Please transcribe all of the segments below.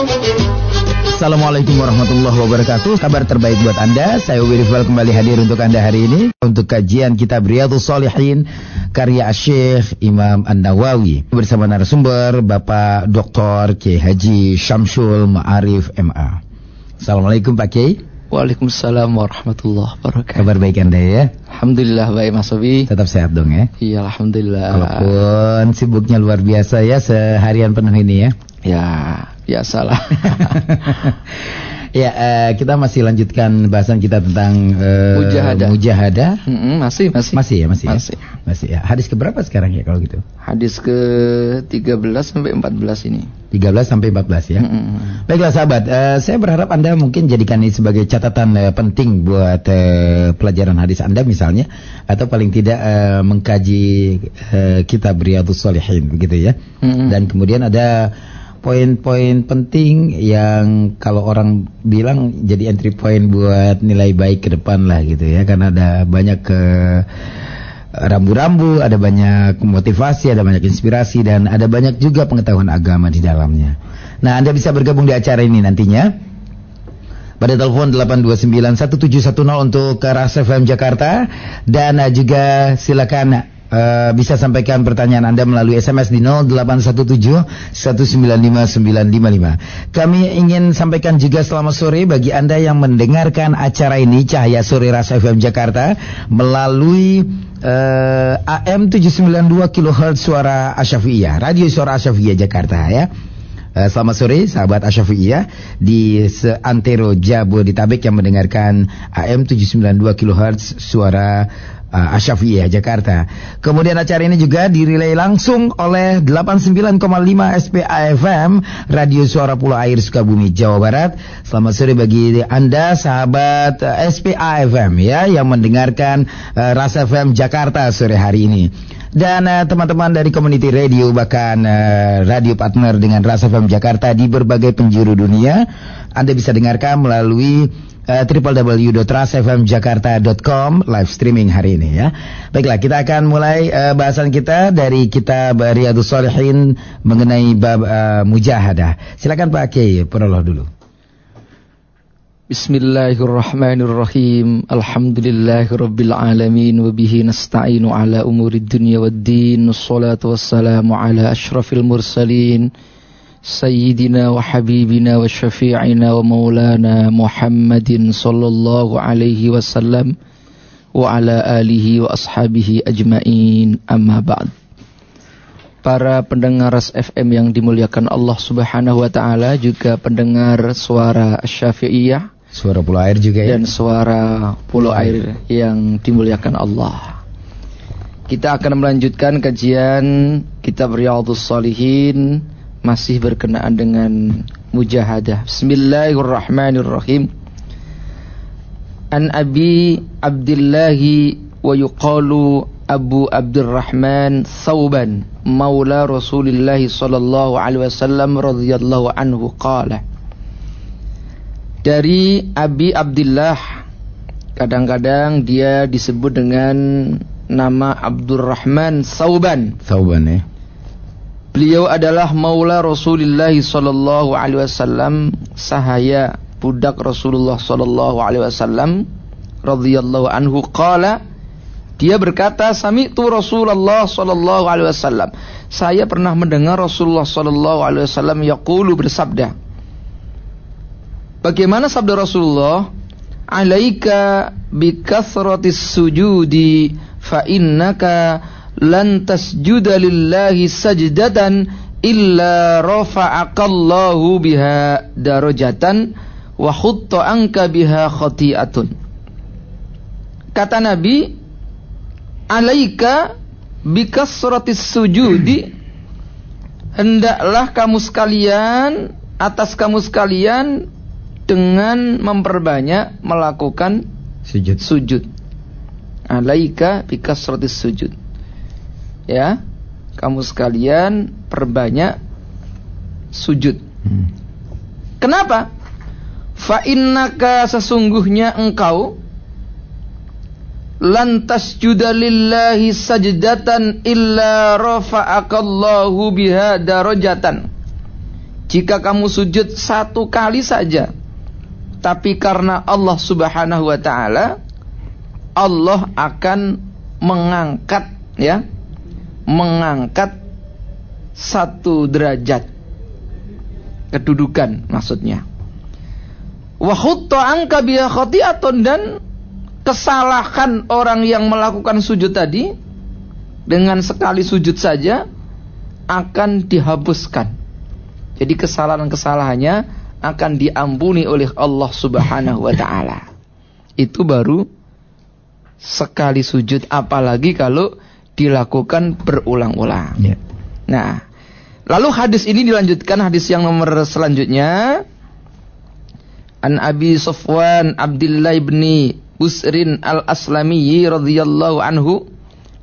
Assalamualaikum warahmatullahi wabarakatuh. Kabar terbaik buat Anda. Saya Ubi Rifal kembali hadir untuk Anda hari ini untuk kajian kitab Riyadhus Shalihin karya Syekh Imam An-Nawawi bersama narasumber Bapak Dr. K. Haji Syamsul Ma'arif MA. Assalamualaikum Pak Kiai. Waalaikumsalam warahmatullahi wabarakatuh. Kabar baik Anda ya? Alhamdulillah baik Mas Obi. Tetap sehat dong ya? Iya Alhamdulillah. Walaupun sibuknya luar biasa ya seharian penuh ini ya. Ya biasalah. ya uh, kita masih lanjutkan bahasan kita tentang uh, mujahadah. Mujahadah. Mm -hmm, masih masih. Masih ya masih. Masih. Ya? Masih ya. Hadis ke berapa sekarang ya kalau gitu? Hadis ke 13 sampai 14 ini. 13 sampai 14 ya. Mm -hmm. Baiklah sahabat, uh, saya berharap Anda mungkin jadikan ini sebagai catatan uh, penting buat uh, pelajaran hadis Anda misalnya atau paling tidak uh, mengkaji uh, kitab Riyadhus Shalihin begitu ya. Mm -hmm. Dan kemudian ada poin-poin penting yang kalau orang bilang jadi entry point buat nilai baik ke depan lah gitu ya. Karena ada banyak ke rambu-rambu, ada banyak motivasi, ada banyak inspirasi dan ada banyak juga pengetahuan agama di dalamnya. Nah, Anda bisa bergabung di acara ini nantinya. Pada telepon 8291710 untuk ke FM Jakarta. Dan juga silakan Uh, bisa sampaikan pertanyaan Anda melalui SMS di 0817 195 Kami ingin sampaikan juga selamat sore bagi Anda yang mendengarkan acara ini Cahaya Sore Ras FM Jakarta melalui uh, AM 792 kHz Suara Asyafiyah, Radio Suara Asyafiyah Jakarta ya. Uh, selamat sore sahabat Asyafiyah di seantero Jabodetabek yang mendengarkan AM 792 kHz Suara uh, Asyafiyah Jakarta. Kemudian acara ini juga dirilai langsung oleh 89,5 SPA FM Radio Suara Pulau Air Sukabumi Jawa Barat. Selamat sore bagi Anda sahabat uh, SPA FM ya yang mendengarkan uh, Rasa FM Jakarta sore hari ini. Dan teman-teman uh, dari community radio bahkan uh, radio partner dengan Rasa FM Jakarta di berbagai penjuru dunia Anda bisa dengarkan melalui uh, www.rasfmjakarta.com live streaming hari ini ya. Baiklah, kita akan mulai uh, bahasan kita dari kitab Riyadhus Shalihin mengenai bab uh, mujahadah. Silakan Pak Kiai, prolog dulu. Bismillahirrahmanirrahim. Alhamdulillahirabbil alamin wa bihi nasta'inu ala umurid dunya waddin. Wassalatu wassalamu ala asyrafil mursalin. سيدنا وحبيبنا وشفيعنا ومولانا محمد صلى الله عليه وسلم وعلى آله وأصحابه أجمعين أما بعد Para pendengar FM yang dimuliakan Allah Subhanahu wa taala juga pendengar suara Syafi'iyah, suara Pulau Air juga ya. Dan suara Pulau Air yang dimuliakan Allah. Kita akan melanjutkan kajian kitab Riyadhus Shalihin masih berkenaan dengan mujahadah. Bismillahirrahmanirrahim. An Abi Abdullah wa yuqalu Abu Abdurrahman Thauban maula Rasulullah sallallahu alaihi wasallam radhiyallahu anhu qala Dari Abi Abdullah kadang-kadang dia disebut dengan nama Abdurrahman Thauban. Thauban ya. Beliau adalah maula Rasulullah sallallahu alaihi wasallam, sahaya budak Rasulullah sallallahu alaihi wasallam radhiyallahu anhu qala dia berkata, "Sami'tu Rasulullah sallallahu alaihi wasallam." Saya pernah mendengar Rasulullah sallallahu alaihi wasallam yaqulu bersabda. Bagaimana sabda Rasulullah? "Alaika bi kathratis sujudi fa innaka lan tasjuda lillahi sajdatan illa rafa'akallahu biha darajatan wa khutta anka biha khati'atun." Kata Nabi, alaika bikasratis sujudi. Hendaklah kamu sekalian atas kamu sekalian dengan memperbanyak melakukan sujud. sujud. Alaika bikasratis sujud ya kamu sekalian perbanyak sujud. Hmm. kenapa? Fa innaka sesungguhnya engkau lantas lillahi sajdatan illa rafa'akallahu biha darajatan. Jika kamu sujud satu kali saja tapi karena Allah Subhanahu wa taala Allah akan mengangkat ya mengangkat satu derajat. Kedudukan maksudnya. Wa khutta anka bi dan kesalahan orang yang melakukan sujud tadi dengan sekali sujud saja akan dihapuskan. Jadi kesalahan-kesalahannya akan diampuni oleh Allah Subhanahu wa taala. Itu baru sekali sujud apalagi kalau dilakukan berulang-ulang. Yeah. Nah, lalu hadis ini dilanjutkan hadis yang nomor selanjutnya An Abi Sofwan Abdullah bin Busrin Al-Aslami radhiyallahu anhu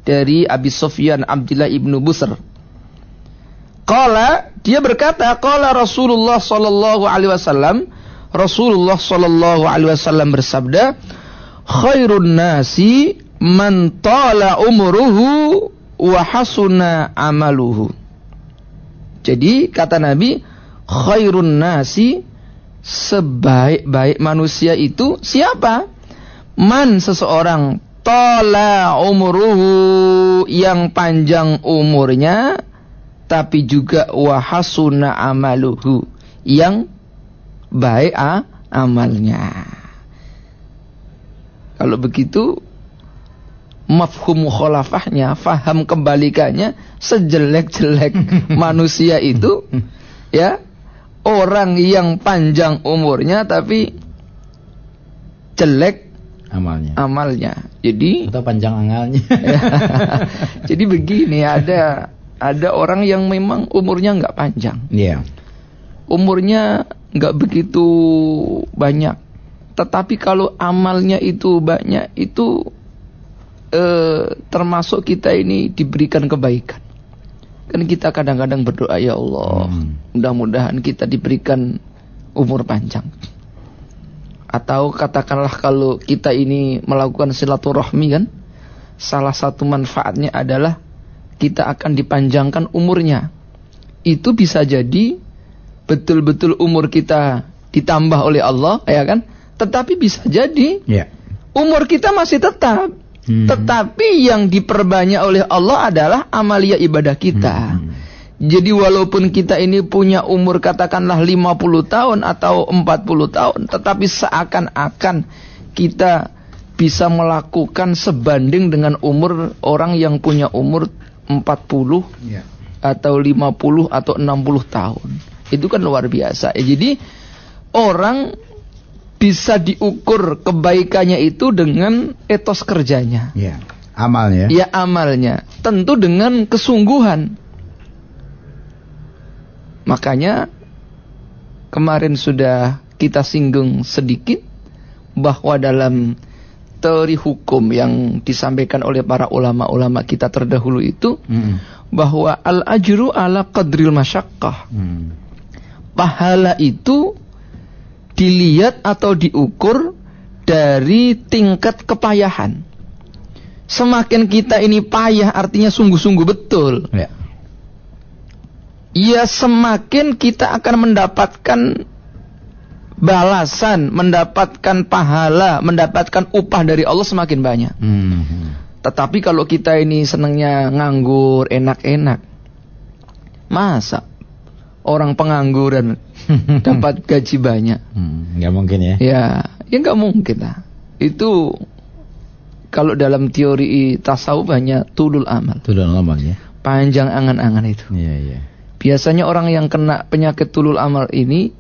dari Abi Sofyan Abdullah ibnu Busr Qala dia berkata qala Rasulullah sallallahu alaihi wasallam Rasulullah sallallahu alaihi wasallam bersabda khairun nasi man tala umruhu wa hasuna amaluhu. Jadi kata Nabi khairun nasi sebaik-baik manusia itu siapa? Man seseorang tala umruhu yang panjang umurnya tapi juga wahasuna amaluhu yang baik ah, amalnya. Kalau begitu mafhum khalafahnya, faham kebalikannya sejelek-jelek manusia itu ya orang yang panjang umurnya tapi jelek amalnya. Amalnya. Jadi atau panjang angalnya. jadi begini ada ada orang yang memang umurnya nggak panjang. Iya. Yeah. Umurnya nggak begitu banyak. Tetapi kalau amalnya itu banyak, itu eh, termasuk kita ini diberikan kebaikan. Kan kita kadang-kadang berdoa ya Allah, hmm. mudah-mudahan kita diberikan umur panjang. Atau katakanlah kalau kita ini melakukan silaturahmi kan, salah satu manfaatnya adalah kita akan dipanjangkan umurnya. Itu bisa jadi betul-betul umur kita ditambah oleh Allah, ya kan? Tetapi bisa jadi yeah. umur kita masih tetap. Hmm. Tetapi yang diperbanyak oleh Allah adalah amalia ibadah kita. Hmm. Jadi walaupun kita ini punya umur katakanlah 50 tahun atau 40 tahun, tetapi seakan-akan kita bisa melakukan sebanding dengan umur orang yang punya umur 40 ya. atau 50 atau 60 tahun. Itu kan luar biasa. Jadi orang bisa diukur kebaikannya itu dengan etos kerjanya. Ya, amalnya. Ya, amalnya. Tentu dengan kesungguhan. Makanya kemarin sudah kita singgung sedikit bahwa dalam teori hukum yang disampaikan oleh para ulama-ulama kita terdahulu itu hmm. bahwa al ajru ala qadril masyakkah. Hmm. Pahala itu dilihat atau diukur dari tingkat kepayahan. Semakin kita ini payah artinya sungguh-sungguh betul. Ya. ya semakin kita akan mendapatkan balasan, mendapatkan pahala, mendapatkan upah dari Allah semakin banyak. Hmm. Tetapi kalau kita ini senangnya nganggur, enak-enak, masa orang pengangguran dapat gaji banyak? Hmm, gak mungkin ya? Ya, ya nggak mungkin lah. Itu kalau dalam teori tasawuf hanya tulul amal. Tulul amal ya. Panjang angan-angan itu. Iya, iya. Biasanya orang yang kena penyakit tulul amal ini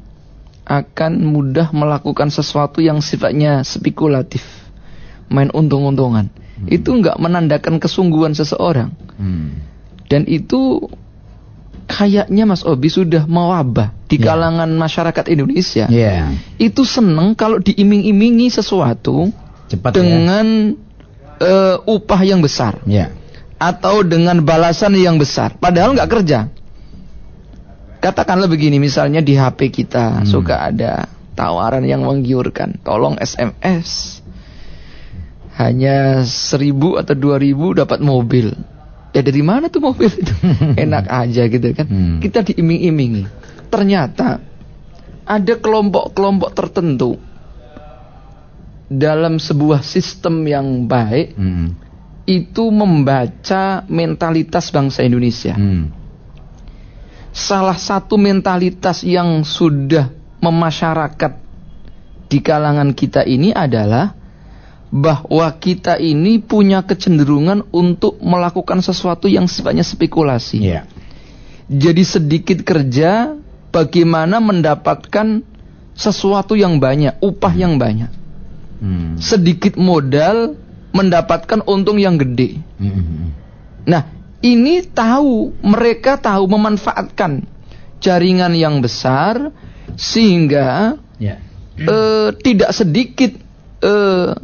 akan mudah melakukan sesuatu yang sifatnya spekulatif, main untung-untungan. Hmm. Itu nggak menandakan kesungguhan seseorang. Hmm. Dan itu kayaknya Mas Obi sudah mewabah di ya. kalangan yeah. masyarakat Indonesia. Yeah. Itu seneng kalau diiming-imingi sesuatu Cepat, ya. dengan ya. uh, upah yang besar. Yeah. Atau dengan balasan yang besar. Padahal nggak kerja. Katakanlah begini, misalnya di HP kita hmm. suka ada tawaran yang menggiurkan, tolong SMS. Hanya seribu atau dua ribu dapat mobil. Ya dari mana tuh mobil itu? Enak aja gitu kan. Hmm. Kita diiming-imingi. ternyata ada kelompok-kelompok tertentu dalam sebuah sistem yang baik hmm. itu membaca mentalitas bangsa Indonesia. Hmm. Salah satu mentalitas yang sudah memasyarakat di kalangan kita ini adalah bahwa kita ini punya kecenderungan untuk melakukan sesuatu yang sifatnya spekulasi. Yeah. Jadi sedikit kerja bagaimana mendapatkan sesuatu yang banyak, upah yang banyak. Hmm. Sedikit modal mendapatkan untung yang gede. Hmm. Nah, ini tahu mereka tahu memanfaatkan jaringan yang besar sehingga yeah. uh, tidak sedikit uh,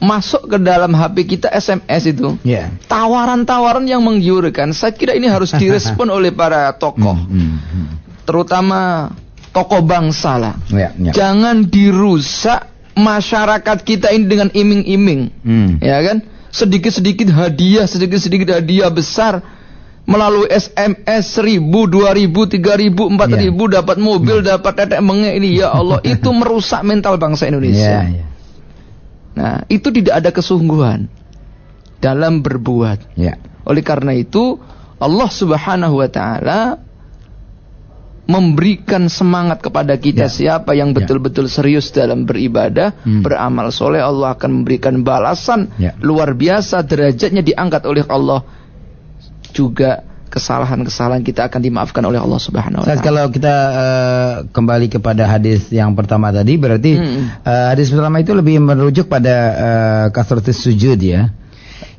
masuk ke dalam HP kita SMS itu yeah. tawaran-tawaran yang menggiurkan. Saya kira ini harus direspon oleh para tokoh, hmm, hmm, hmm. terutama tokoh bangsa lah. Yeah, yeah. Jangan dirusak masyarakat kita ini dengan iming-iming, hmm. ya kan? Sedikit-sedikit hadiah, sedikit-sedikit hadiah besar melalui SMS seribu, dua ribu, tiga ribu, empat yeah. ribu dapat mobil, yeah. dapat tetek menge ini ya Allah itu merusak mental bangsa Indonesia. Yeah, yeah. Nah itu tidak ada kesungguhan dalam berbuat. Yeah. Oleh karena itu Allah Subhanahu Wa Taala memberikan semangat kepada kita ya. siapa yang ya. betul-betul ya. serius dalam beribadah, hmm. beramal soleh, Allah akan memberikan balasan ya. luar biasa derajatnya diangkat oleh Allah. Juga kesalahan-kesalahan kita akan dimaafkan oleh Allah Subhanahu wa taala. Kalau kita uh, kembali kepada hadis yang pertama tadi berarti hmm. uh, hadis pertama itu lebih merujuk pada uh, kasratus sujud ya.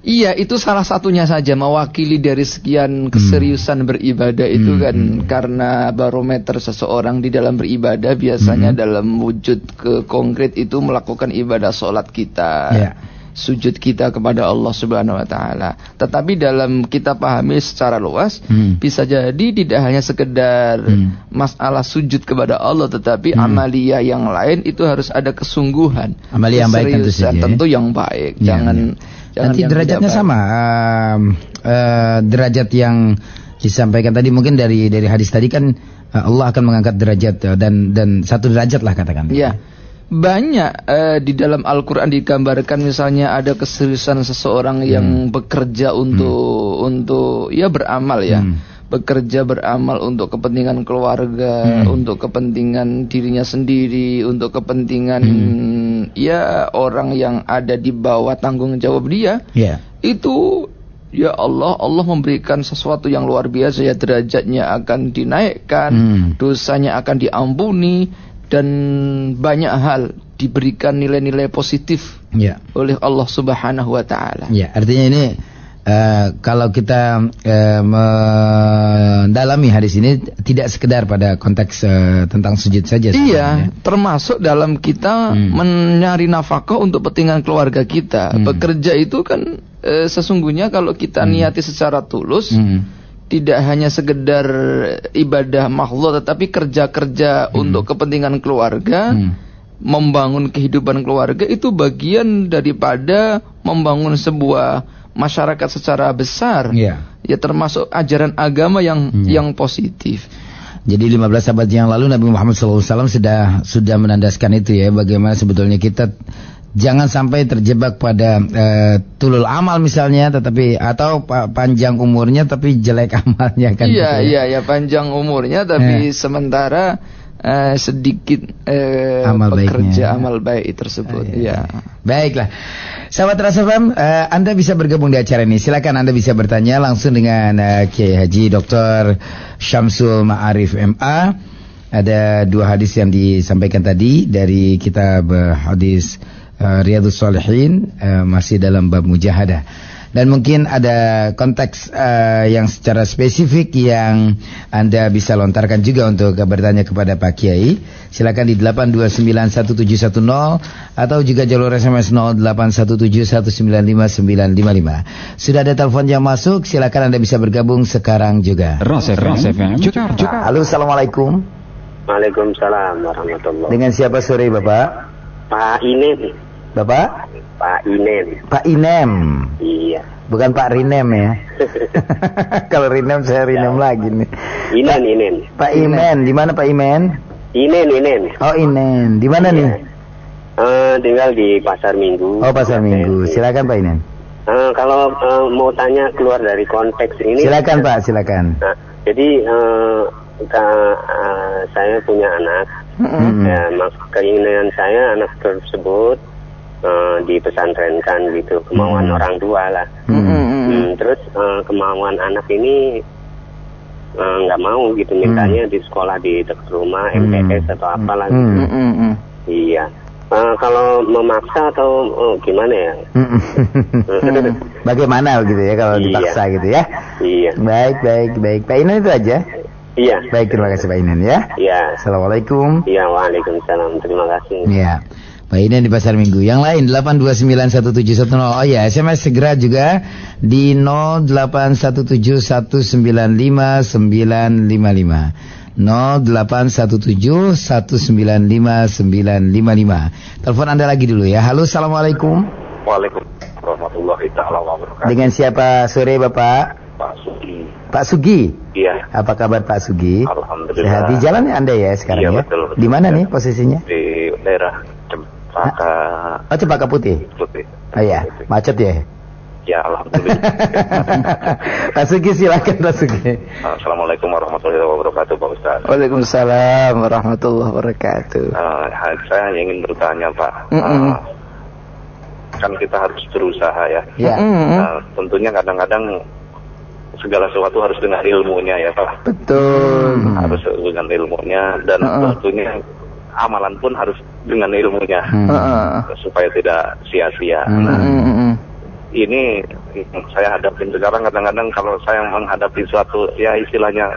Iya, itu salah satunya saja mewakili dari sekian keseriusan hmm. beribadah itu hmm. kan karena barometer seseorang di dalam beribadah biasanya hmm. dalam wujud ke konkret itu melakukan ibadah sholat kita. Yeah. Sujud kita kepada Allah Subhanahu wa taala. Tetapi dalam kita pahami secara luas hmm. bisa jadi tidak hanya sekedar hmm. masalah sujud kepada Allah tetapi hmm. amalia yang lain itu harus ada kesungguhan. Amalia yang baik tentu saja. Tentu yang baik. Ya, Jangan ya Jangan Nanti derajatnya sama, uh, uh, derajat yang disampaikan tadi mungkin dari dari hadis tadi kan uh, Allah akan mengangkat derajat uh, dan dan satu derajat lah katakan. Iya. Banyak uh, di dalam Al-Qur'an digambarkan misalnya ada keseriusan seseorang hmm. yang bekerja untuk hmm. untuk ya beramal ya. Hmm bekerja beramal untuk kepentingan keluarga, hmm. untuk kepentingan dirinya sendiri, untuk kepentingan hmm. ya orang yang ada di bawah tanggung jawab dia. Yeah. Itu ya Allah, Allah memberikan sesuatu yang luar biasa ya derajatnya akan dinaikkan, hmm. dosanya akan diampuni dan banyak hal diberikan nilai-nilai positif yeah. oleh Allah Subhanahu wa taala. Ya, artinya ini Uh, kalau kita uh, mendalami hadis ini tidak sekedar pada konteks uh, tentang sujud saja. Iya, termasuk dalam kita hmm. mencari nafkah untuk kepentingan keluarga kita. Hmm. Bekerja itu kan uh, sesungguhnya kalau kita hmm. niati secara tulus. Hmm tidak hanya sekedar ibadah makhluk tetapi kerja-kerja hmm. untuk kepentingan keluarga hmm. membangun kehidupan keluarga itu bagian daripada membangun sebuah masyarakat secara besar. Yeah. Ya termasuk ajaran agama yang yeah. yang positif. Jadi 15 abad yang lalu Nabi Muhammad SAW sudah sudah menandaskan itu ya bagaimana sebetulnya kita jangan sampai terjebak pada uh, tulul amal misalnya tetapi atau pa panjang umurnya tapi jelek amalnya kan. Iya gitu ya. iya ya panjang umurnya tapi yeah. sementara uh, sedikit uh, amal bekerja baiknya. amal baik tersebut. Uh, ya. Baiklah. Sahabat Rasa FM, uh, Anda bisa bergabung di acara ini. Silakan Anda bisa bertanya langsung dengan uh, Kiai Haji Dr. Syamsul Ma'arif MA. Ada dua hadis yang disampaikan tadi dari kitab hadis uh, Riyadus Salihin uh, masih dalam bab mujahadah dan mungkin ada konteks uh, yang secara spesifik yang Anda bisa lontarkan juga untuk bertanya kepada Pak Kiai. Silakan di 8291710 atau juga jalur SMS 0817195955. Sudah ada telepon yang masuk, silakan Anda bisa bergabung sekarang juga. Ros FM. Halo, Assalamualaikum. Waalaikumsalam warahmatullahi Dengan siapa sore Bapak? Pak Ini. Bapak? Pak Inen. Pak Inem. Iya. Bukan Pak Rinem ya. Kalau Rinem saya Rinem lagi nih. Inen, Inen. Pak Imen, di mana Pak Imen? Inen, Inen. Oh Inen, di mana nih? Eh, tinggal di Pasar Minggu. Oh Pasar Minggu. Silakan Pak Inen. Eh, kalau eh, mau tanya keluar dari konteks ini. Silakan Pak, silakan. Nah, jadi eh, ka- eh, saya punya anak. Mm-mm. Ya, mak keinginan saya anak tersebut eh, dipesantrenkan gitu, kemauan Hmm. orang tua lah. Mm-mm. Hmm, terus eh, kemauan anak ini eh, nggak mau gitu mintanya di sekolah di dekat rumah Hmm. MTS atau apalah Hmm. gitu. Mm, mm, mm. Iya. Eh, kalau memaksa atau oh, gimana ya? Bagaimana gitu ya kalau Iya. dipaksa gitu ya? Iya. Baik, baik, baik. Pak Inen itu aja. Iya. Baik, terima kasih Pak Inen ya. Iya. Assalamualaikum. Iya, waalaikumsalam. Terima kasih. Ya. Inen di Pasar Minggu. Yang lain 8291710. Oh ya, SMS segera juga di 0817195955. 0817195955. Telepon Anda lagi dulu ya. Halo, Assalamualaikum. Waalaikumsalam warahmatullahi taala wabarakatuh. Dengan siapa sore Bapak? Pak Sugi. Pak Sugi. Iya, Apa kabar Pak Sugi? alhamdulillah. Sehat di jalan ya Anda ya sekarang Iya, ya? betul, betul. Di mana Iya. nih posisinya? Di daerah Cempaka Oh, Cempaka Putih. Putih. Oh ya, macet ya. Ya, alhamdulillah. Pak Sugi silakan Pak Sugi. Assalamualaikum warahmatullahi wabarakatuh, Pak Ustaz. Waalaikumsalam warahmatullahi wabarakatuh. Eh, saya ingin bertanya, Pak. Mm-mm. Eh, kan kita harus berusaha ya. Ya. Mm, mm. Nah, tentunya kadang-kadang segala sesuatu harus dengan ilmunya ya, Pak. Betul. Hmm. Harus dengan ilmunya dan Mm-mm. tentunya amalan pun harus dengan ilmunya. Hmm. Heeh. supaya tidak sia-sia. Hmm. Nah, Mm, mm, mm. ini yang saya hadapin sekarang kadang-kadang kalau saya menghadapi suatu ya istilahnya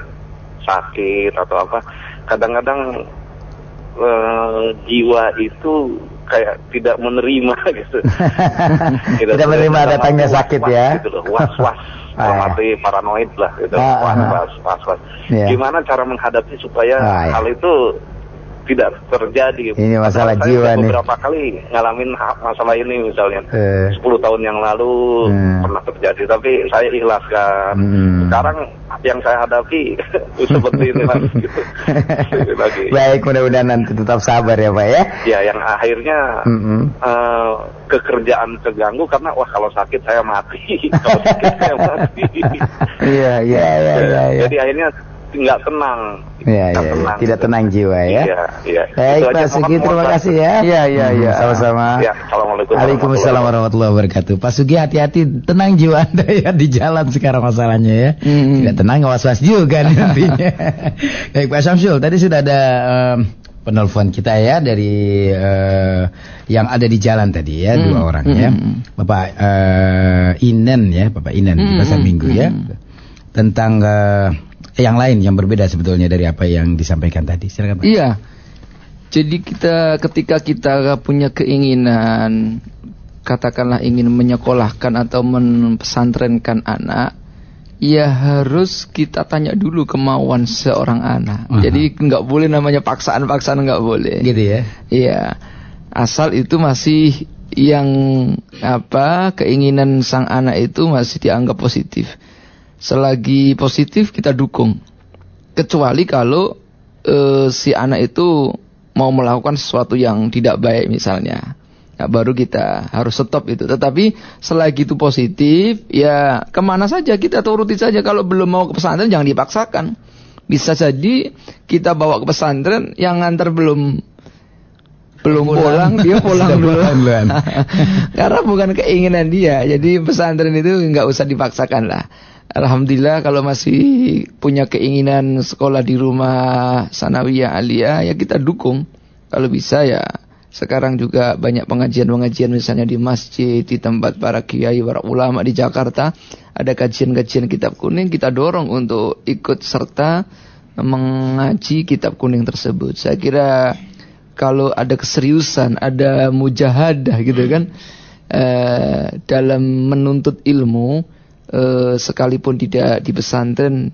sakit atau apa, kadang-kadang eh, jiwa itu kayak tidak menerima gitu. Tidak menerima datangnya sakit ya. Gitu loh, was-was, dalam ya. arti paranoid lah gitu, Ah, ah, was-was, was-was. Ya. Gimana cara menghadapi supaya Ah, ya. hal itu tidak terjadi. Ini masalah Saya jiwa nih. Beberapa kali ngalamin masalah ini misalnya. Eh. 10 tahun yang lalu Hmm. pernah terjadi tapi saya ikhlaskan. Hmm. Sekarang yang saya hadapi seperti ini lagi gitu. lagi. Baik, mudah-mudahan nanti tetap sabar ya Pak ya. Ya yang akhirnya Mm-mm. eh, kekerjaan terganggu karena wah kalau sakit saya mati. kalau sakit saya mati. Iya, iya, iya, iya. iya. Jadi akhirnya nggak tenang. Iya, iya, iya. Tidak tenang jiwa ya. Iya, iya. Baik Itu Pak Sugi, terima kasih ya. Iya, iya, Hmm, iya. Sama-sama. Ya, assalamualaikum. Waalaikumsalam warahmatullahi wabarakatuh. Pak Sugi hati-hati, tenang jiwa Anda ya di jalan sekarang masalahnya ya. Hmm. Tidak tenang, was-was juga nantinya. Baik Pak Syamsul, tadi sudah ada em, penelpon kita ya dari eh, yang ada di jalan tadi ya, Hmm. dua orang ya. Hmm. Bapak eh, Inen ya, Bapak Inen di Hmm, Pasar hmm, Minggu ya. hmm. Tentang eh, yang lain yang berbeda sebetulnya dari apa yang disampaikan tadi. Silakan Pak. Iya. Jadi kita ketika kita punya keinginan katakanlah ingin menyekolahkan atau mempesantrenkan anak, ya harus kita tanya dulu kemauan seorang anak. Aha. Jadi nggak boleh namanya paksaan-paksaan nggak boleh. Gitu ya. Iya. Asal itu masih yang apa keinginan sang anak itu masih dianggap positif. Selagi positif kita dukung. Kecuali kalau eh, si anak itu mau melakukan sesuatu yang tidak baik misalnya. Nah, baru kita harus stop itu. Tetapi selagi itu positif, ya ke mana saja kita turuti saja. Kalau belum mau ke pesantren jangan dipaksakan. Bisa jadi kita bawa ke pesantren yang ngantar belum belum pulang, dia pulang dulu. pulang duluan. Karena bukan keinginan dia. Jadi pesantren itu nggak usah dipaksakan lah. Alhamdulillah kalau masih punya keinginan sekolah di rumah sanawiyah aliyah ya kita dukung. Kalau bisa ya sekarang juga banyak pengajian-pengajian misalnya di masjid, di tempat para kiai, para ulama di Jakarta ada kajian-kajian kitab kuning kita dorong untuk ikut serta mengaji kitab kuning tersebut. Saya kira kalau ada keseriusan, ada mujahadah gitu kan eh, dalam menuntut ilmu eh, sekalipun tidak di pesantren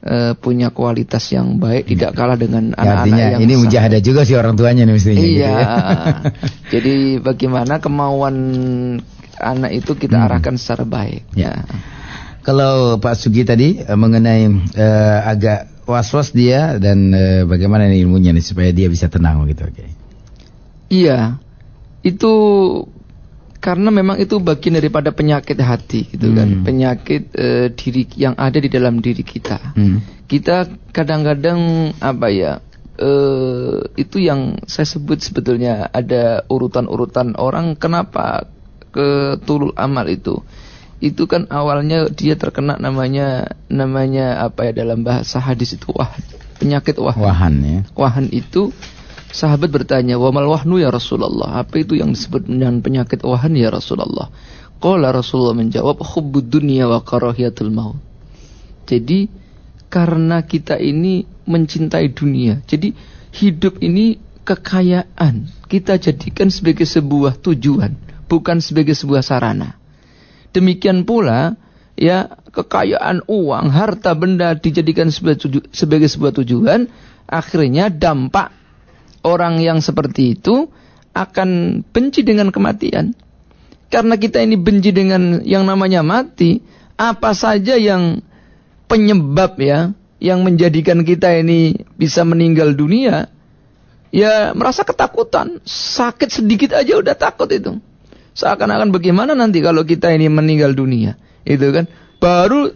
uh, punya kualitas yang baik, tidak kalah dengan Ya, anak-anak artinya yang ini mujahadah juga sih orang tuanya nih mestinya gitu Iya. ya. Jadi bagaimana kemauan anak itu kita Hmm. arahkan secara baik. Ya. Kalau Pak Sugi tadi eh, mengenai eh, agak was-was dia dan eh, bagaimana ilmunya nih supaya dia bisa tenang gitu oke. Iya. Itu karena memang itu bagian daripada penyakit hati gitu kan. Hmm. Penyakit eh, diri yang ada di dalam diri kita. Hmm. Kita kadang-kadang apa ya? eh itu yang saya sebut sebetulnya ada urutan-urutan orang kenapa ke tulul amal itu. Itu kan awalnya dia terkena namanya namanya apa ya dalam bahasa hadis itu wahan. Penyakit wahan. Wahan ya. Wahan itu sahabat bertanya, "Wa mal wahnu ya Rasulullah?" Apa itu yang disebut dengan penyakit wahan ya Rasulullah? Qala Rasulullah menjawab, "Hubbud dunya wa karahiyatul maut." Jadi karena kita ini mencintai dunia. Jadi hidup ini kekayaan kita jadikan sebagai sebuah tujuan, bukan sebagai sebuah sarana. Demikian pula ya kekayaan uang, harta benda dijadikan sebagai sebuah tujuan, akhirnya dampak orang yang seperti itu akan benci dengan kematian. Karena kita ini benci dengan yang namanya mati, apa saja yang penyebab ya yang menjadikan kita ini bisa meninggal dunia ya merasa ketakutan. Sakit sedikit aja udah takut itu. Seakan-akan bagaimana nanti kalau kita ini meninggal dunia itu kan. Baru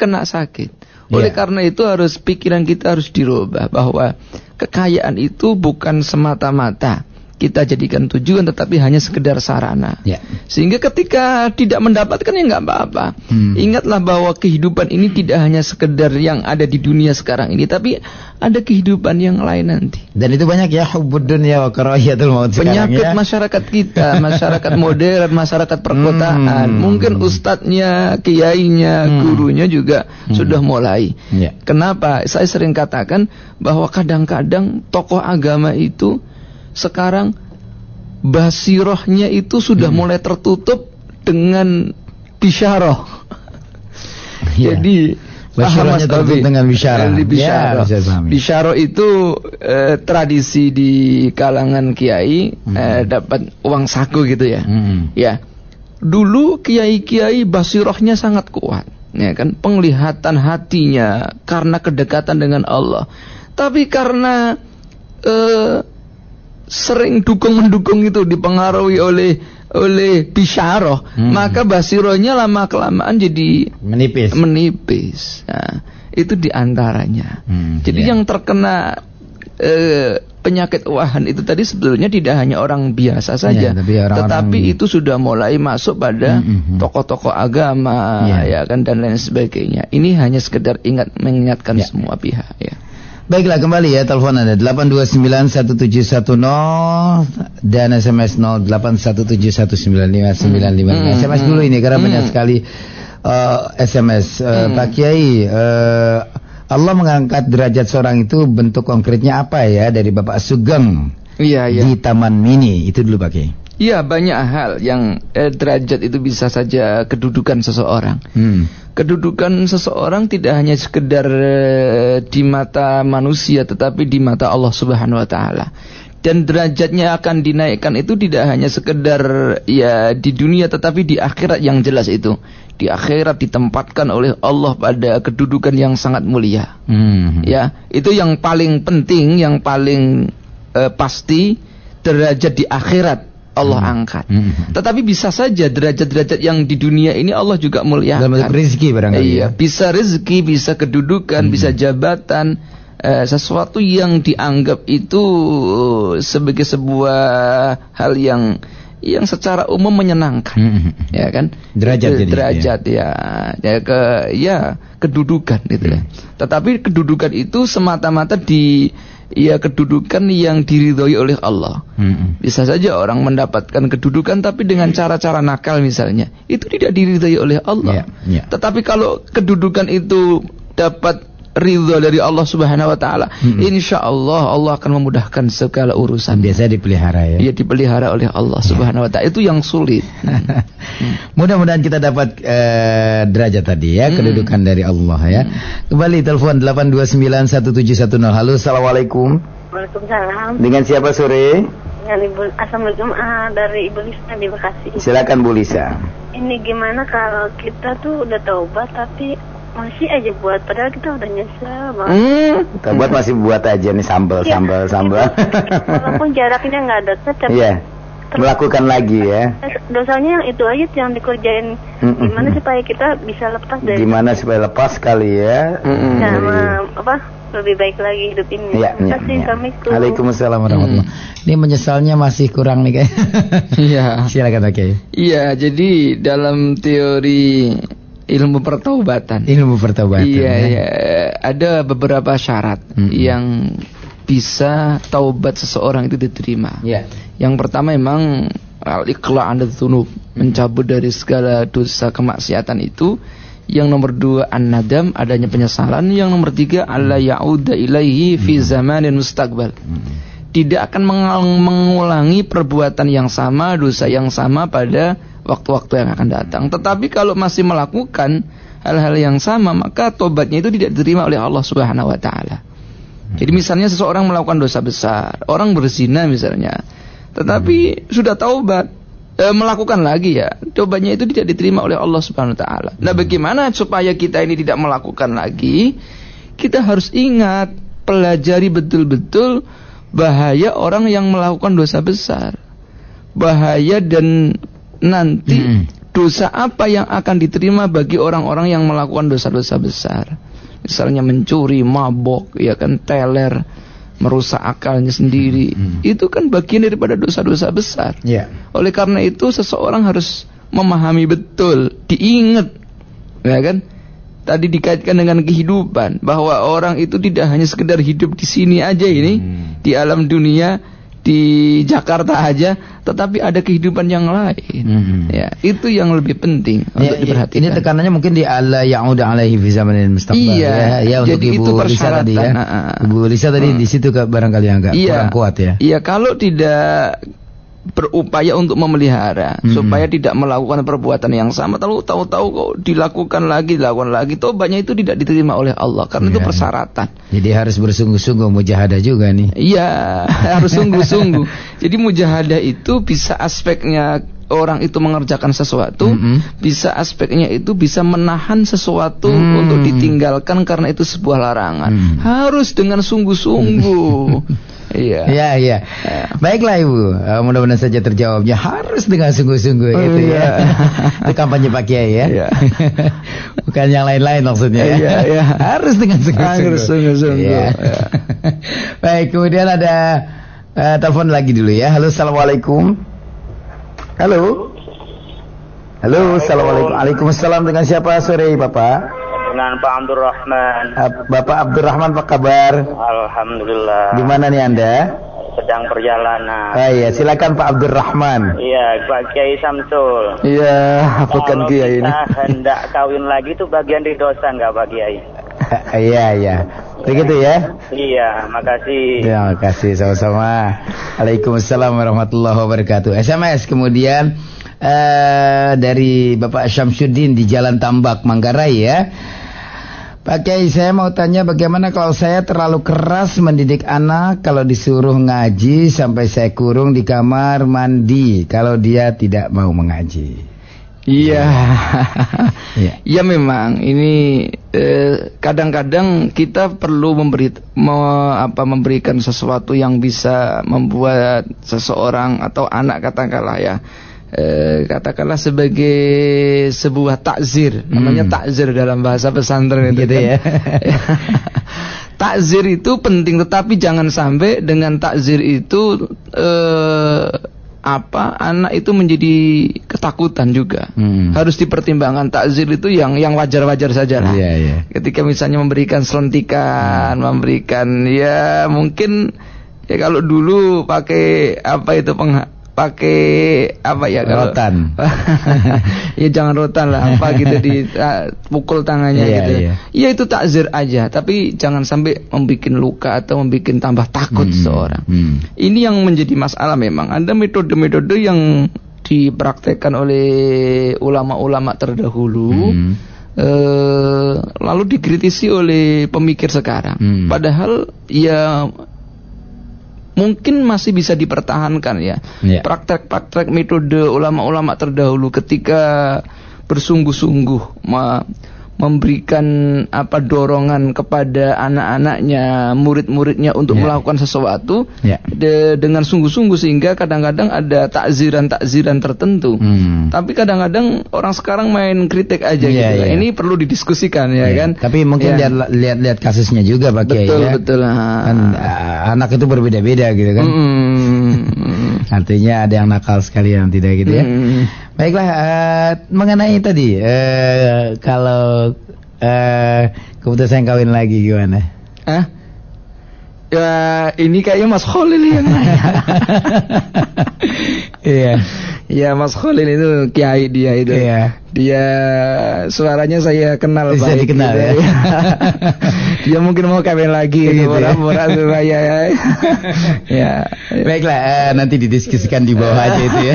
kena sakit oleh Iya. karena itu harus pikiran kita harus dirubah bahwa kekayaan itu bukan semata-mata kita jadikan tujuan tetapi hanya sekedar sarana Ya. sehingga ketika tidak mendapatkan ya nggak apa-apa. Hmm. Ingatlah bahwa kehidupan ini tidak hanya sekedar yang ada di dunia sekarang ini, tapi ada kehidupan yang lain nanti. Dan itu banyak ya hubbud dunya wa karahiyatul maut Penyakit ya. masyarakat kita, masyarakat modern, masyarakat perkotaan, Hmm. mungkin ustadznya, kiainya, Hmm. gurunya juga sudah mulai. Ya. Kenapa? Saya sering katakan bahwa kadang-kadang tokoh agama itu sekarang basirohnya itu sudah Hmm. mulai tertutup dengan bisyarah. Ya. Jadi Basirohnya tertutup dengan bisyarah. Ya, bisyarah. pahami. Bisyarah itu eh, tradisi di kalangan kiai eh, dapat uang saku gitu ya. Hmm. Ya. Dulu kiai-kiai basirohnya sangat kuat, ya kan? Penglihatan hatinya karena kedekatan dengan Allah. Tapi karena eh, sering dukung mendukung itu dipengaruhi oleh oleh bisyarah, Hmm. maka basirohnya lama kelamaan jadi Menipis. menipis. Nah, itu di antaranya. Hmm, Jadi ya. yang terkena eh, penyakit wahan itu tadi sebetulnya tidak hanya orang biasa saja, Ya, tapi orang-orang- tetapi itu sudah mulai masuk pada Hmm, hmm, hmm. tokoh-tokoh agama, Ya. ya kan dan lain sebagainya. Ini hanya sekedar ingat mengingatkan Ya. semua pihak. Ya. Baiklah kembali ya telepon Anda 8291710 dan SMS 0817195955. Hmm, SMS hmm, dulu ini karena hmm. banyak sekali uh, SMS Uh, Hmm. Pak Kiai uh, Allah mengangkat derajat seorang itu bentuk konkretnya apa ya dari Bapak Sugeng Iya, iya. di Taman Mini itu dulu Pak Kiai. Iya, banyak hal yang eh, derajat itu bisa saja kedudukan seseorang. Hmm. Kedudukan seseorang tidak hanya sekedar eh, di mata manusia tetapi di mata Allah Subhanahu wa taala. Dan derajatnya akan dinaikkan itu tidak hanya sekedar ya di dunia tetapi di akhirat yang jelas itu. Di akhirat ditempatkan oleh Allah pada kedudukan yang sangat mulia. Hmm. Ya, itu yang paling penting, yang paling eh, pasti derajat di akhirat Allah angkat. Hmm. Tetapi bisa saja derajat-derajat yang di dunia ini Allah juga muliakan. Dalam bentuk rezeki barangkali Iya, ya. bisa rezeki, bisa kedudukan, bisa jabatan, eh, sesuatu yang dianggap itu sebagai sebuah hal yang yang secara umum menyenangkan. Hmm. Ya kan? Derajat Itu jadi, derajat ya. Ya ke ya kedudukan gitu ya. Tetapi kedudukan itu semata-mata di ya kedudukan yang diridhoi oleh Allah. Hmm. Bisa saja orang mendapatkan kedudukan tapi dengan cara-cara nakal misalnya. Itu tidak diridhai oleh Allah. Ya, ya. Tetapi kalau kedudukan itu dapat ridho dari Allah Subhanahu wa taala, Hmm. insya Allah Allah akan memudahkan segala urusan. Biasa dipelihara ya. Ia dipelihara oleh Allah Subhanahu wa taala. Itu yang sulit. Mudah-mudahan kita dapat eh, derajat tadi ya, Hmm. kedudukan dari Allah ya. Kembali telepon 8291710. Halo, Assalamualaikum. Waalaikumsalam. Dengan siapa sore? Dengan Ibu Assalamualaikum ah, dari Ibu Lisa di Bekasi. Silakan Bu Lisa. Ini gimana kalau kita tuh udah taubat tapi masih aja buat padahal kita udah nyesel banget. Hmm. Kita buat masih buat aja nih sambal, Iya. sambal, sambal. Walaupun jaraknya nggak dekat tapi Iya. Melakukan lagi ya. dosanya yang itu aja yang dikerjain. Mm-mm. Gimana supaya kita bisa lepas dari Gimana supaya lepas kali ya? Mm-mm. sama apa lebih baik lagi hidup ini. Iya, Terima iya, kasih. iya. Assalamualaikum. Waalaikumsalam warahmatullahi Ini menyesalnya masih kurang nih kayak. Iya. Silakan Oke. Iya, jadi dalam teori ilmu pertaubatan. Ilmu pertobatan. Iya, ya. iya. Ada beberapa syarat Mm-mm. yang bisa taubat seseorang itu diterima. Iya. Yang pertama memang al-iqla' 'an dzunub, mencabut dari segala dosa kemaksiatan itu. Yang nomor dua an-nadam, adanya penyesalan. Yang nomor tiga alla ya'uda ilaihi fi zamanin mustaqbal. Tidak akan mengulangi perbuatan yang sama, dosa yang sama pada waktu-waktu yang akan datang. Tetapi kalau masih melakukan hal-hal yang sama, maka tobatnya itu tidak diterima oleh Allah Subhanahu wa taala. Jadi misalnya seseorang melakukan dosa besar, orang berzina misalnya, tetapi sudah taubat, eh, melakukan lagi ya, tobatnya itu tidak diterima oleh Allah Subhanahu wa taala. Nah, bagaimana supaya kita ini tidak melakukan lagi? Kita harus ingat, pelajari betul-betul bahaya orang yang melakukan dosa besar. Bahaya dan nanti Mm. dosa apa yang akan diterima bagi orang-orang yang melakukan dosa-dosa besar. Misalnya mencuri, mabok, ya kan teler, merusak akalnya sendiri. Hmm. Itu kan bagian daripada dosa-dosa besar. Iya. Oleh karena itu seseorang harus memahami betul, diingat, ya kan? Tadi dikaitkan dengan kehidupan bahwa orang itu tidak hanya sekedar hidup di sini aja ini, Hmm. di alam dunia, di Jakarta aja, tetapi ada kehidupan yang lain. Hmm. Ya, itu yang lebih penting Ini, untuk diperhatikan. ini tekanannya mungkin di Allah yang udah alaihi fi zamanin mustaqbal Iya, ya. Ya untuk jadi Ibu itu Lisa tadi ya. Ibu Lisa tadi di situ ke barangkali agak kurang kuat ya. Iya, kalau tidak berupaya untuk memelihara Hmm. supaya tidak melakukan perbuatan yang sama tahu tahu-tahu kok dilakukan lagi dilakukan lagi tobatnya itu tidak diterima oleh Allah karena itu Iya. persyaratan Jadi harus bersungguh-sungguh mujahadah juga nih. iya harus sungguh-sungguh jadi mujahadah itu bisa aspeknya orang itu mengerjakan sesuatu Mhm. bisa aspeknya itu bisa menahan sesuatu Hmm. untuk ditinggalkan karena itu sebuah larangan Hmm. harus dengan sungguh-sungguh iya Iya, iya. Baiklah Ibu, Eh, mudah-mudahan saja terjawabnya harus dengan sungguh-sungguh Oh, itu iya. ya. itu kampanye Pak Kiai ya. Iya. Bukan yang lain-lain maksudnya ya. Iya, iya. Harus dengan sungguh-sungguh. Harus sungguh-sungguh, Iya. iya. Baik, kemudian ada eh, telepon lagi dulu ya. Halo, Assalamualaikum. Halo. Halo, Assalamualaikum. Waalaikumsalam dengan siapa sore Bapak? Dengan Pak Abdurrahman. Ab- Bapak Abdurrahman apa kabar? Alhamdulillah. Di mana nih Anda? Sedang perjalanan. Ah, iya, silakan Pak Abdurrahman. Iya, Pak Kiai Samsul. iya Kalau kita hendak kawin lagi itu bagian dari dosa nggak Pak Kiai? Iya, iya. Begitu ya? Iya, makasih. Terima kasih sama-sama. Waalaikumsalam warahmatullahi wabarakatuh. SMS kemudian eh dari Bapak Syamsuddin di Jalan Tambak Manggarai ya. Pak Kiai, saya mau tanya bagaimana kalau saya terlalu keras mendidik anak kalau disuruh ngaji sampai saya kurung di kamar mandi kalau dia tidak mau mengaji. Iya. Iya. Ya memang ini eh, kadang-kadang kita perlu memberi me- apa memberikan sesuatu yang bisa membuat seseorang atau anak katakanlah ya eh, katakanlah sebagai sebuah takzir namanya Hmm. takzir dalam bahasa pesantren itu Gitu kan. ya. takzir itu penting tetapi jangan sampai dengan takzir itu eh, apa anak itu menjadi ketakutan juga Hmm. harus dipertimbangkan takzir itu yang yang wajar-wajar saja lah Iya, iya. ketika misalnya memberikan selentikan memberikan ya mungkin ya kalau dulu pakai apa itu pengha- pakai apa ya kalau Rotan. ya jangan rotan lah apa gitu di uh, pukul tangannya Iya, gitu. iya. Ya itu takzir aja, tapi jangan sampai membuat luka atau membuat tambah takut Hmm, seseorang. hmm. Ini yang menjadi masalah memang. Ada metode-metode yang dipraktekkan oleh ulama-ulama terdahulu. Hmm. eh, lalu dikritisi oleh pemikir sekarang. Hmm. Padahal ya mungkin masih bisa dipertahankan ya. Ya. Praktek-praktek metode ulama-ulama terdahulu ketika bersungguh-sungguh memberikan apa dorongan kepada anak-anaknya, murid-muridnya untuk Ya. melakukan sesuatu Ya. de- dengan sungguh-sungguh sehingga kadang-kadang ada takziran-takziran tertentu. Hmm. Tapi kadang-kadang orang sekarang main kritik aja Iya, gitu. iya. Ini perlu didiskusikan ya, Iya. kan. Tapi mungkin Ya. lihat lihat lihat kasusnya juga Pak Kiai betul ya. betul. Kan anak itu berbeda-beda gitu kan. Mm. Artinya ada yang nakal sekali yang tidak gitu ya. Mm. Baiklah eh, mengenai tadi eh, kalau eh, keputusan kawin lagi gimana? Hah? Ya ini kayaknya Mas Khalil yang nanya. Iya. Ya Mas Khalil itu kiai dia itu. Iya. Dia suaranya saya kenal Bisa baik dikenal gitu ya. dia mungkin mau kawin lagi Gitu gitu, ya. murah-murah supaya ya. ya. Baiklah eh, nanti didiskusikan di bawah aja itu ya.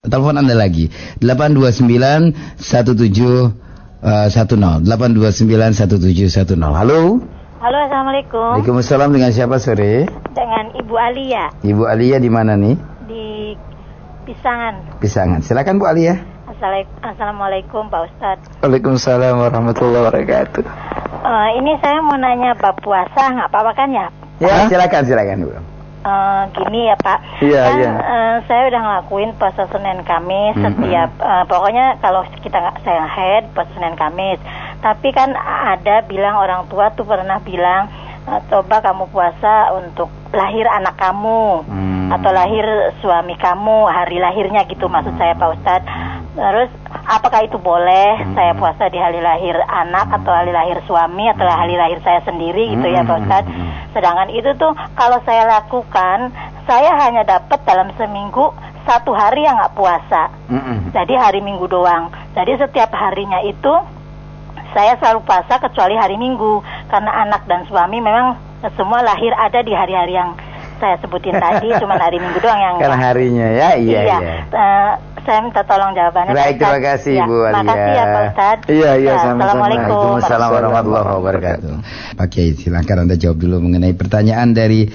Telepon Anda lagi 829 17 eh, 10 829 1710. Halo. Halo, assalamualaikum. Waalaikumsalam dengan siapa sore? Dengan Ibu Alia Ibu Alia di mana nih? Pisangan. Pisangan. Silakan Bu Alia. Assalamualaikum, Assalamualaikum Pak Ustadz. Waalaikumsalam warahmatullahi wabarakatuh. Eh, ini saya mau nanya bab puasa nggak apa-apa kan ya? Ya, silakan silakan Bu. Eh, gini ya Pak, Iya, kan iya. eh, saya udah ngelakuin puasa Senin Kamis Mhm. setiap, eh, pokoknya kalau kita nggak saya head puasa Senin Kamis, tapi kan ada bilang orang tua tuh pernah bilang coba kamu puasa untuk lahir anak kamu Hmm. atau lahir suami kamu hari lahirnya gitu maksud saya Pak Ustadz. Terus apakah itu boleh Hmm. saya puasa di hari lahir anak atau hari lahir suami atau hari lahir saya sendiri gitu ya Pak Hmm. Ustadz? Sedangkan itu tuh kalau saya lakukan, saya hanya dapat dalam seminggu satu hari yang nggak puasa. Mm-mm. Jadi hari Minggu doang. Jadi setiap harinya itu saya selalu puasa kecuali hari Minggu karena anak dan suami memang semua lahir ada di hari-hari yang saya sebutin tadi, cuma hari Minggu doang yang Karena harinya ya, iya iya. Eh, saya minta tolong jawabannya. Baik, terima Ustadz. kasih, Ya, Bu Alia. Makasih ya Pak Ustadz. Iya, iya, Ya, sama-sama. Assalamualaikum. Waalaikumsalam warahmatullahi wabarakatuh. Pak Kiai, silakan Anda jawab dulu mengenai pertanyaan dari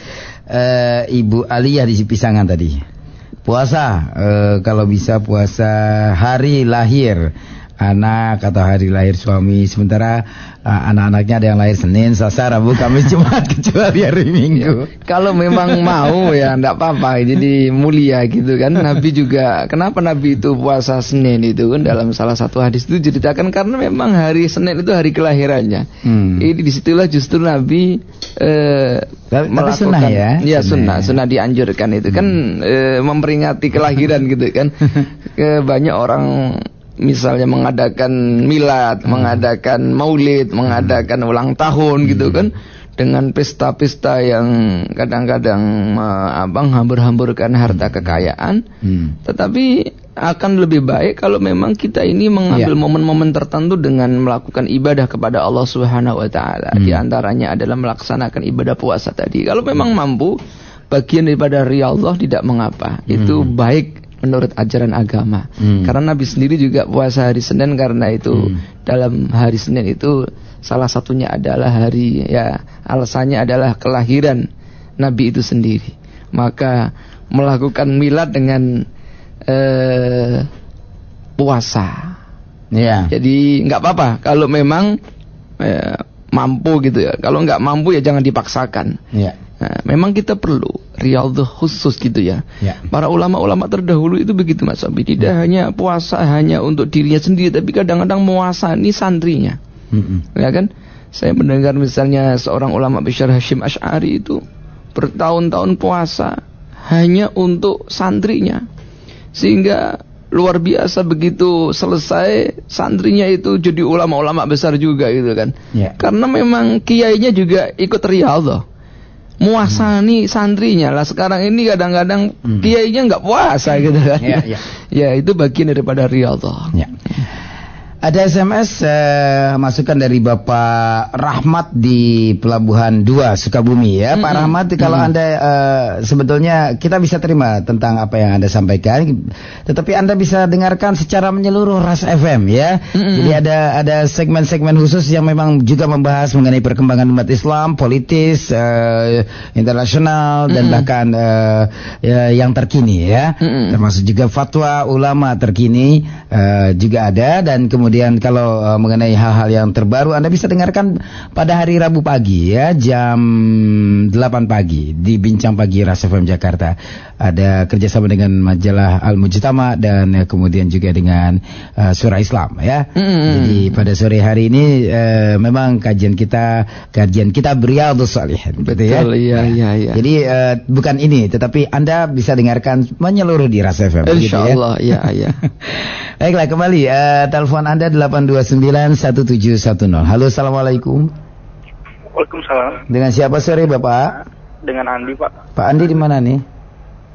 eh, Ibu Aliyah di Pisangan tadi. Puasa, eh, kalau bisa puasa hari lahir anak atau hari lahir suami sementara eh, anak-anaknya ada yang lahir Senin, Selasa, Rabu, Kamis, Jumat kecuali hari Minggu. Kalau memang mau ya enggak apa-apa jadi mulia gitu kan. Nabi juga kenapa Nabi itu puasa Senin itu kan dalam salah satu hadis itu ceritakan karena memang hari Senin itu hari kelahirannya. Hmm. Ini di situlah justru Nabi eh, Tapi- melakukan- sunnah ya? Iya Sunnah. sunnah, sunnah dianjurkan itu kan eh, memperingati kelahiran gitu kan. Ke banyak orang misalnya mengadakan milad, mengadakan maulid, mengadakan ulang tahun gitu kan dengan pesta-pesta yang kadang-kadang eh, abang hambur-hamburkan harta kekayaan. Hmm. Tetapi akan lebih baik kalau memang kita ini mengambil Ya. momen-momen tertentu dengan melakukan ibadah kepada Allah Subhanahu wa taala. Hmm. Di antaranya adalah melaksanakan ibadah puasa tadi. Kalau memang mampu bagian daripada riyadhah tidak mengapa. Itu baik menurut ajaran agama. Hmm. Karena Nabi sendiri juga puasa hari Senin karena itu Hmm. dalam hari Senin itu salah satunya adalah hari ya alasannya adalah kelahiran Nabi itu sendiri. Maka melakukan milad dengan eh, puasa. Iya. Jadi nggak apa-apa kalau memang eh, mampu gitu ya. Kalau nggak mampu ya jangan dipaksakan. Iya. Nah, memang kita perlu riyadhah khusus gitu ya. Ya. Para ulama-ulama terdahulu itu begitu Mas Abi. Tidak hanya puasa hanya untuk dirinya sendiri, tapi kadang-kadang mewasani santrinya. Mm-mm. Ya kan? Saya mendengar misalnya seorang ulama besar Hashim Ash'ari itu bertahun-tahun puasa hanya untuk santrinya. Sehingga luar biasa begitu selesai santrinya itu jadi ulama-ulama besar juga gitu kan. Ya. Karena memang kiainya juga ikut riyadhah. Muasani santrinya lah sekarang ini kadang-kadang Hmm. kiainya nggak puasa gitu kan Ya, ya. ya itu bagian daripada riyadhah Ya. Ada SMS eh, masukan dari Bapak Rahmat di Pelabuhan 2 Sukabumi ya. Pak Rahmat kalau Anda eh, sebetulnya kita bisa terima tentang apa yang Anda sampaikan, tetapi Anda bisa dengarkan secara menyeluruh Ras FM ya. Jadi ada ada segmen-segmen khusus yang memang juga membahas mengenai perkembangan umat Islam, politis, eh, internasional dan bahkan eh, ya, yang terkini ya. Mm-mm. Termasuk juga fatwa ulama terkini eh, juga ada dan kemudian kalau eh, mengenai hal-hal yang terbaru Anda bisa dengarkan pada hari Rabu pagi ya jam 8 pagi di Bincang Pagi Ras FM Jakarta. Ada kerjasama dengan majalah Al Mujtama dan eh, kemudian juga dengan eh, Surah Islam ya. Mm-mm. Jadi pada sore hari ini eh, memang kajian kita kajian kita Riyadhus Shalihin gitu ya. Betul, iya, iya, iya. Jadi eh, bukan ini tetapi Anda bisa dengarkan menyeluruh di Ras FM begitu Insya ya. Allah ya ya Baiklah kembali eh, telepon Anda 8291710. Halo Assalamualaikum. Waalaikumsalam. Dengan siapa sore Bapak? Dengan Andi Pak. Pak Andi di mana nih?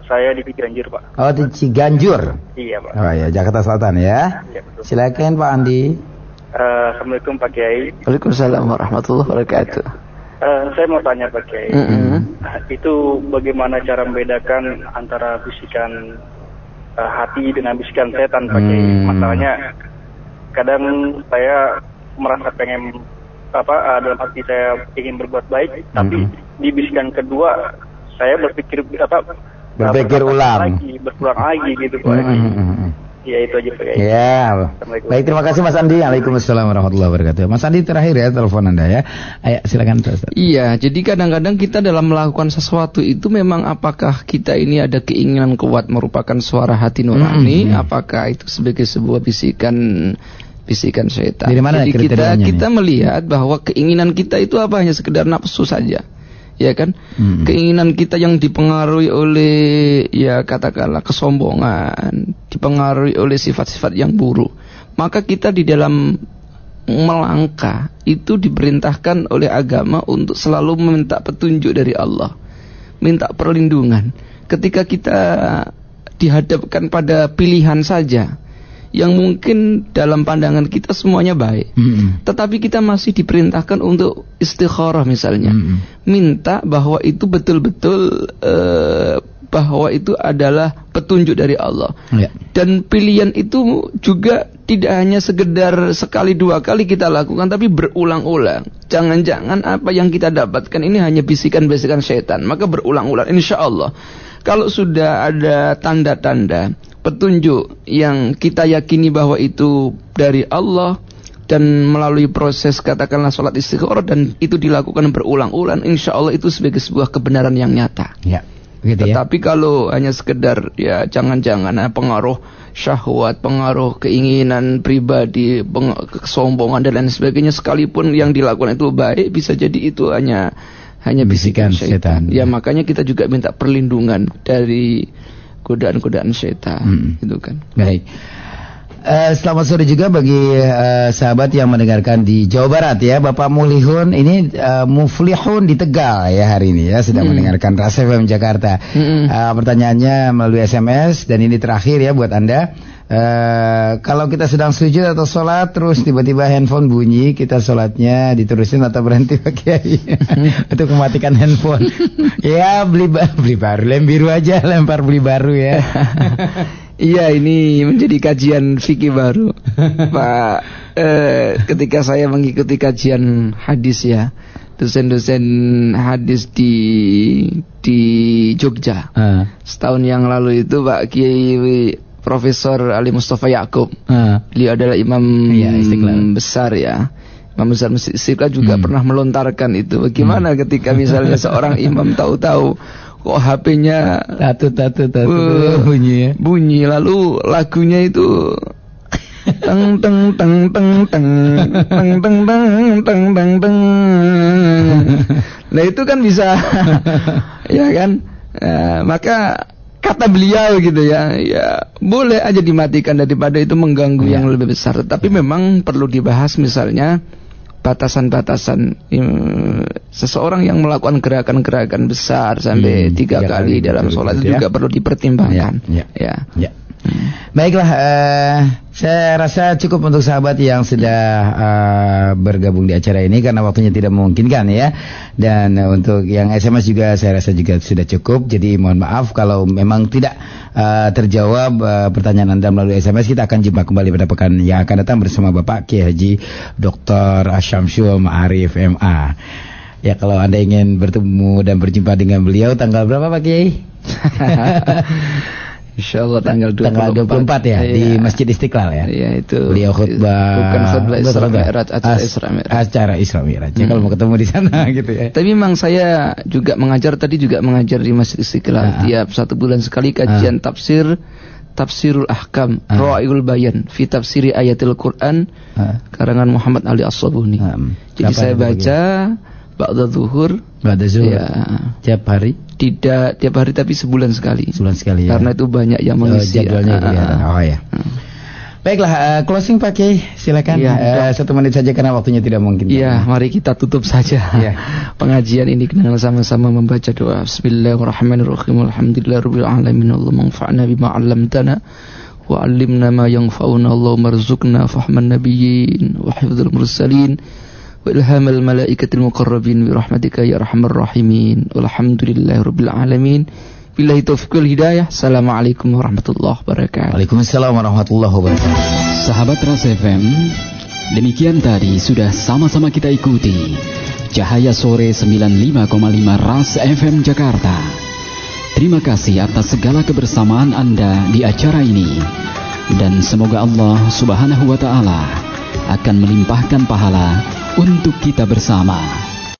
Saya di Ciganjur Pak. Oh di Ciganjur. Iya Pak. Oh ya Jakarta Selatan ya. Iya betul. Silakan Pak Andi. Eh, Assalamualaikum Pak Kiai. Waalaikumsalam warahmatullahi wabarakatuh Eh, saya mau tanya Pak Kiai. Mm-mm. Nah, itu bagaimana cara membedakan antara bisikan eh, hati dengan bisikan setan Pak Kiai? Hmm. Masalahnya kadang saya merasa pengen apa eh, dalam hati saya ingin berbuat baik, tapi Hmm. di bisikan kedua saya berpikir apa? Berpikir ulang. lagi, berulang lagi gitu Pak. Hmm. Ya itu aja Pak Kiai. Ya, baik terima kasih Mas Andi. Waalaikumsalam warahmatullahi wabarakatuh. Mas Andi terakhir ya telepon Anda ya. Ayo silakan terus. Iya, jadi kadang-kadang kita dalam melakukan sesuatu itu memang apakah kita ini ada keinginan kuat merupakan suara hati nurani, Hmm. apakah itu sebagai sebuah bisikan bisikan syaitan. Dari mana jadi kita kita melihat bahwa keinginan kita itu apa hanya sekedar nafsu saja. Ya kan? Hmm. Keinginan kita yang dipengaruhi oleh ya katakanlah kesombongan, dipengaruhi oleh sifat-sifat yang buruk. Maka kita di dalam melangkah itu diperintahkan oleh agama untuk selalu meminta petunjuk dari Allah, minta perlindungan. Ketika kita dihadapkan pada pilihan saja yang mungkin dalam pandangan kita semuanya baik, Hmm. tetapi kita masih diperintahkan untuk istikharah misalnya, Mm-mm. minta bahwa itu betul-betul eh, bahwa itu adalah petunjuk dari Allah. Ya. Dan pilihan itu juga tidak hanya sekedar sekali dua kali kita lakukan tapi berulang-ulang. Jangan-jangan apa yang kita dapatkan ini hanya bisikan-bisikan setan. Maka berulang-ulang insya Allah. Kalau sudah ada tanda-tanda petunjuk yang kita yakini bahwa itu dari Allah dan melalui proses katakanlah sholat istikharah dan itu dilakukan berulang-ulang insya Allah itu sebagai sebuah kebenaran yang nyata. Ya. Begitu ya. Tetapi kalau hanya sekedar ya jangan-jangan eh, pengaruh syahwat, pengaruh keinginan pribadi, kesombongan dan lain sebagainya sekalipun yang dilakukan itu baik bisa jadi itu hanya hanya Bisikan setan. Ya makanya kita juga minta perlindungan dari godaan-godaan setan Hmm. gitu kan. Baik. Eh, selamat sore juga bagi eh, sahabat yang mendengarkan di Jawa Barat ya, Bapak Mulihun. Ini eh, Muflihun di Tegal ya hari ini ya, sedang Hmm. mendengarkan Ras FM Jakarta. Hmm. Eh, pertanyaannya melalui SMS dan ini terakhir ya buat anda. Eh, kalau kita sedang sujud atau sholat terus tiba-tiba handphone bunyi, kita sholatnya diterusin atau berhenti Pak Kiai untuk mematikan handphone. ya beli ba- beli baru, lem biru aja, lempar beli baru ya. Iya ini menjadi kajian fikih baru Pak eh, Ketika saya mengikuti kajian hadis ya Dosen-dosen hadis di di Jogja Ah. Setahun yang lalu itu Pak Kiai Profesor Ali Mustafa Yakub. Beliau adalah imam Istiqlal. besar ya Imam besar Masjid Istiqlal juga Hmm. pernah melontarkan itu Bagaimana ketika misalnya seorang imam tahu-tahu Kok HP-nya Tatu tatu tatu Uh, bunyi ya. bunyi lalu lagunya itu teng teng teng teng teng teng teng teng teng teng teng nah itu kan bisa ya kan Eh, maka kata beliau gitu ya ya boleh aja dimatikan daripada itu mengganggu yang lebih besar tapi memang perlu dibahas misalnya batasan-batasan seseorang yang melakukan gerakan-gerakan besar sampai Hmm, tiga, tiga kali, kali, dalam sholat betul, itu ya. juga perlu dipertimbangkan. Ya, ya. Ya. Baiklah, eh, saya rasa cukup untuk sahabat yang sudah eh, bergabung di acara ini karena waktunya tidak memungkinkan ya. Dan eh, untuk yang SMS juga saya rasa juga sudah cukup. Jadi mohon maaf kalau memang tidak eh, terjawab eh, pertanyaan Anda melalui SMS kita akan jumpa kembali pada pekan yang akan datang bersama Bapak Kiai Haji Dr. Asyamsul Ma'arif MA. Ya kalau Anda ingin bertemu dan berjumpa dengan beliau tanggal berapa Pak Kiai? Insya Allah tanggal 24, tanggal 24 ya di Iya. Masjid Istiqlal ya. Iya itu. Beliau khutbah Bukan khutbah Isra. Mi'raj, acara As- Isra Mi'raj. Acara Isra Mi'raj. Ya, kalau mau ketemu di sana gitu ya. Tapi memang saya juga mengajar tadi juga mengajar di Masjid Istiqlal Ah. tiap satu bulan sekali kajian tafsir Tafsirul Ahkam Ah. Ra'iul Bayan fi tafsiri ayatil Quran Ah. karangan Muhammad Ali As-Sabuni. Ah. Jadi Kapan saya baca ba'da zuhur Ba'da zuhur. Ya. Tiap hari tidak tiap hari tapi sebulan sekali. sebulan sekali ya. Karena itu banyak yang Oh, mengisi. jadwalnya Ah, kelihatan. ah, ah. Oh ya. Baiklah, eh, closing Pak Kiai, silakan Iya, Eh, satu menit saja karena waktunya tidak mungkin. Iya, mari kita tutup saja Iya. pengajian ini dengan sama-sama membaca doa. Bismillahirrahmanirrahim. Alhamdulillahirabbil alamin. Allahumma anfa'na bima 'allamtana wa 'allimna ma yanfa'una. Allahumma arzuqna fahman nabiyyin wa hifdzal mursalin wa ilhamal malaikatil muqarrabin bi rahmatika ya arhamar rahimin. Walhamdulillahirabbil alamin. Billahi taufiq wal hidayah. Assalamualaikum warahmatullahi wabarakatuh. Waalaikumsalam warahmatullahi wabarakatuh. Sahabat Ras FM, demikian tadi sudah sama-sama kita ikuti Cahaya Sore 95,5 Ras FM Jakarta. Terima kasih atas segala kebersamaan Anda di acara ini. Dan semoga Allah Subhanahu wa taala akan melimpahkan pahala untuk kita bersama.